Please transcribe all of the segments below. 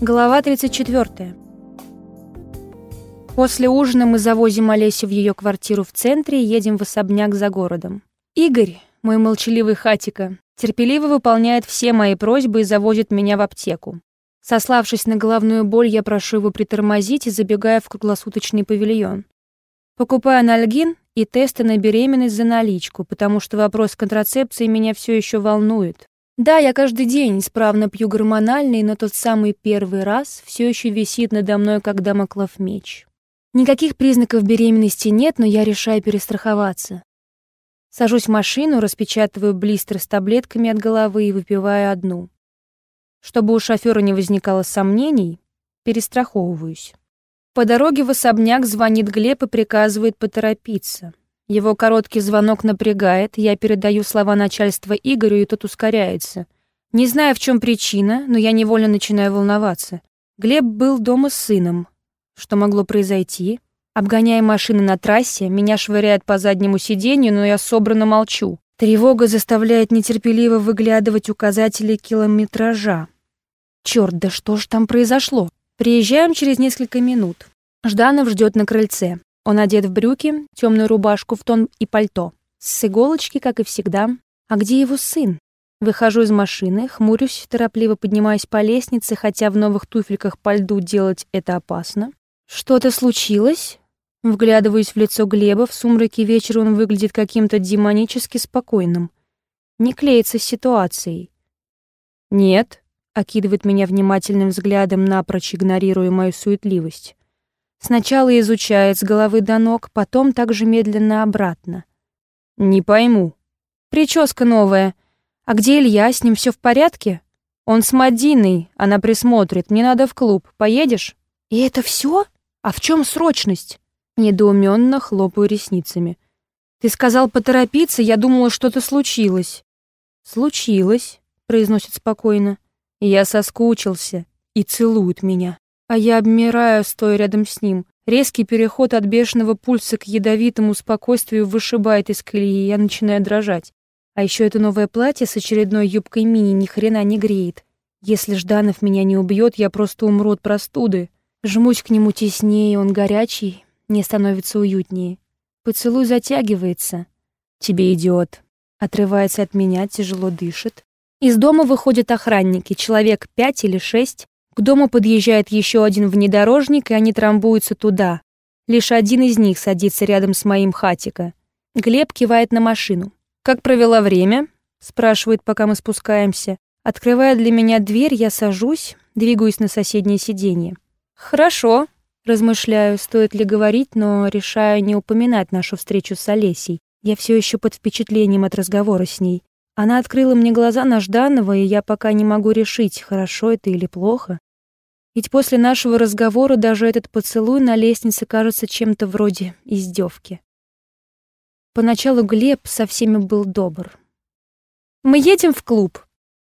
Глава 34. После ужина мы завозим Олесю в ее квартиру в центре и едем в особняк за городом. Игорь, мой молчаливый хатика, терпеливо выполняет все мои просьбы и завозит меня в аптеку. Сославшись на головную боль, я прошу его притормозить и забегаю в круглосуточный павильон. Покупаю анальгин и тесты на беременность за наличку, потому что вопрос контрацепции меня все еще волнует. Да, я каждый день исправно пью гормональный, но тот самый первый раз все еще висит надо мной, как дамоклов меч. Никаких признаков беременности нет, но я решаю перестраховаться. Сажусь в машину, распечатываю блистер с таблетками от головы и выпиваю одну. Чтобы у шофера не возникало сомнений, перестраховываюсь. По дороге в особняк звонит Глеб и приказывает поторопиться. Его короткий звонок напрягает, я передаю слова начальства Игорю, и тот ускоряется. Не знаю, в чем причина, но я невольно начинаю волноваться. Глеб был дома с сыном, что могло произойти? Обгоняя машины на трассе, меня швыряет по заднему сиденью, но я собранно молчу. Тревога заставляет нетерпеливо выглядывать указатели километража. Черт, да что же там произошло? Приезжаем через несколько минут. Жданов ждет на крыльце. Он одет в брюки, темную рубашку в тон и пальто. С иголочки, как и всегда. А где его сын? Выхожу из машины, хмурюсь, торопливо поднимаюсь по лестнице, хотя в новых туфельках по льду делать это опасно. «Что-то случилось?» Вглядываюсь в лицо Глеба, в сумраке вечера он выглядит каким-то демонически спокойным. Не клеится с ситуацией. «Нет», — окидывает меня внимательным взглядом, напрочь игнорируя мою суетливость. Сначала изучает с головы до ног, потом также медленно обратно. «Не пойму». «Прическа новая. А где Илья? С ним все в порядке?» «Он с Мадиной. Она присмотрит. Мне надо в клуб. Поедешь?» «И это все? А в чем срочность?» Недоуменно хлопаю ресницами. «Ты сказал поторопиться, я думала, что-то случилось». «Случилось», — произносит спокойно. «Я соскучился и целует меня. А я обмираю, стоя рядом с ним. Резкий переход от бешеного пульса к ядовитому спокойствию вышибает из колеи, я начинаю дрожать. А еще это новое платье с очередной юбкой мини ни хрена не греет. Если Жданов меня не убьет, я просто умру от простуды. Жмусь к нему теснее, он горячий, мне становится уютнее. Поцелуй затягивается. Тебе идет. Отрывается от меня, тяжело дышит. Из дома выходят охранники, человек пять или шесть. К дому подъезжает еще один внедорожник, и они трамбуются туда. Лишь один из них садится рядом с моим хатика. Глеб кивает на машину. «Как провела время?» — спрашивает, пока мы спускаемся. Открывая для меня дверь, я сажусь, двигаюсь на соседнее сиденье. «Хорошо», — размышляю, стоит ли говорить, но решаю не упоминать нашу встречу с Олесей. Я все еще под впечатлением от разговора с ней. Она открыла мне глаза на Жданова, и я пока не могу решить, хорошо это или плохо. Ведь после нашего разговора даже этот поцелуй на лестнице кажется чем-то вроде издевки. Поначалу Глеб со всеми был добр. «Мы едем в клуб?»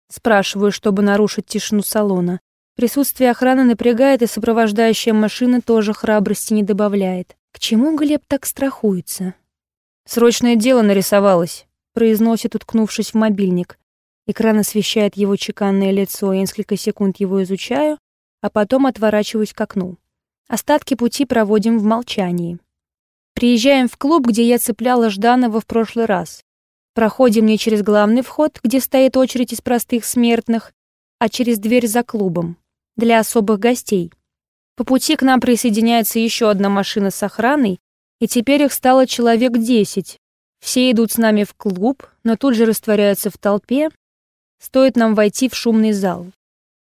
Спрашиваю, чтобы нарушить тишину салона. Присутствие охраны напрягает, и сопровождающая машина тоже храбрости не добавляет. К чему Глеб так страхуется? «Срочное дело нарисовалось», — произносит, уткнувшись в мобильник. Экран освещает его чеканное лицо, я несколько секунд его изучаю, а потом отворачиваюсь к окну. Остатки пути проводим в молчании. Приезжаем в клуб, где я цепляла Жданова в прошлый раз. Проходим не через главный вход, где стоит очередь из простых смертных, а через дверь за клубом для особых гостей. По пути к нам присоединяется еще одна машина с охраной, и теперь их стало человек десять. Все идут с нами в клуб, но тут же растворяются в толпе. Стоит нам войти в шумный зал.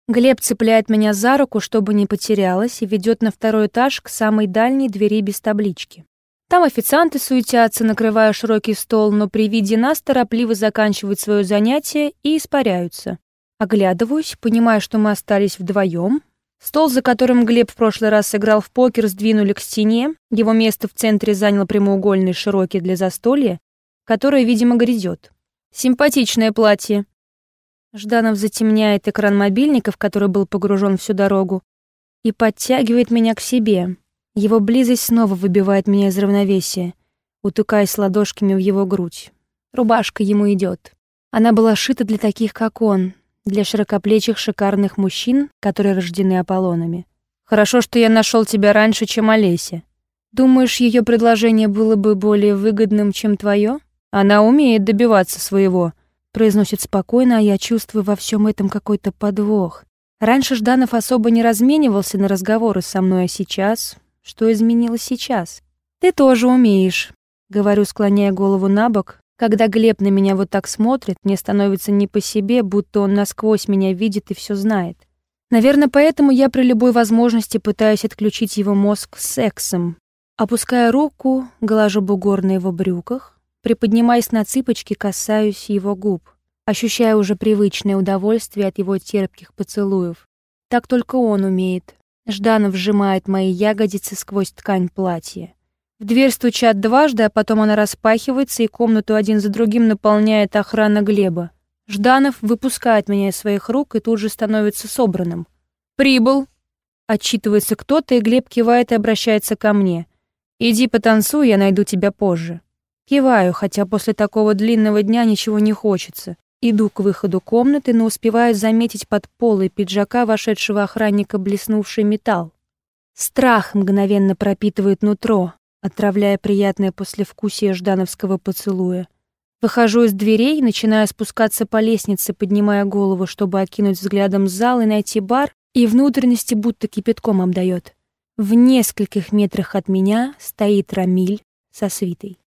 Глеб цепляет меня за руку, чтобы не потерялась, и ведет на второй этаж к самой дальней двери без таблички. Там официанты суетятся, накрывая широкий стол, но при виде нас торопливо заканчивают свое занятие и испаряются. Оглядываюсь, понимая, что мы остались вдвоем. Стол, за которым Глеб в прошлый раз сыграл в покер, сдвинули к стене. Его место в центре занял прямоугольный широкий для застолья, которое, видимо, грядет. Симпатичное платье. Жданов затемняет экран мобильника, в который был погружен всю дорогу, и подтягивает меня к себе. Его близость снова выбивает меня из равновесия, утыкаясь ладошками в его грудь. Рубашка ему идет. Она была шита для таких, как он, для широкоплечих шикарных мужчин, которые рождены Аполлонами. Хорошо, что я нашел тебя раньше, чем Олеся. Думаешь, ее предложение было бы более выгодным, чем твое? Она умеет добиваться своего, произносит спокойно, а я чувствую во всем этом какой-то подвох. Раньше Жданов особо не разменивался на разговоры со мной, а сейчас... Что изменилось сейчас? Ты тоже умеешь, говорю, склоняя голову на бок. Когда Глеб на меня вот так смотрит, мне становится не по себе, будто он насквозь меня видит и все знает. Наверное, поэтому я при любой возможности пытаюсь отключить его мозг сексом. Опуская руку, глажу бугор на его брюках, приподнимаясь на цыпочки, касаюсь его губ, ощущая уже привычное удовольствие от его терпких поцелуев. Так только он умеет. Жданов сжимает мои ягодицы сквозь ткань платья. В дверь стучат дважды, а потом она распахивается, и комнату один за другим наполняет охрана Глеба. Жданов выпускает меня из своих рук и тут же становится собранным. «Прибыл!» Отчитывается кто-то, и Глеб кивает и обращается ко мне. «Иди потанцуй, я найду тебя позже». Киваю, хотя после такого длинного дня ничего не хочется. Иду к выходу комнаты, но успеваю заметить под полой пиджака вошедшего охранника блеснувший металл. Страх мгновенно пропитывает нутро, отравляя приятное послевкусие ждановского поцелуя. Выхожу из дверей, начинаю спускаться по лестнице, поднимая голову, чтобы окинуть взглядом зал и найти бар, и внутренности будто кипятком обдает. В нескольких метрах от меня стоит Рамиль со свитой.